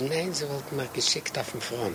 Nein, sie wollten mal geschickt auf den Front.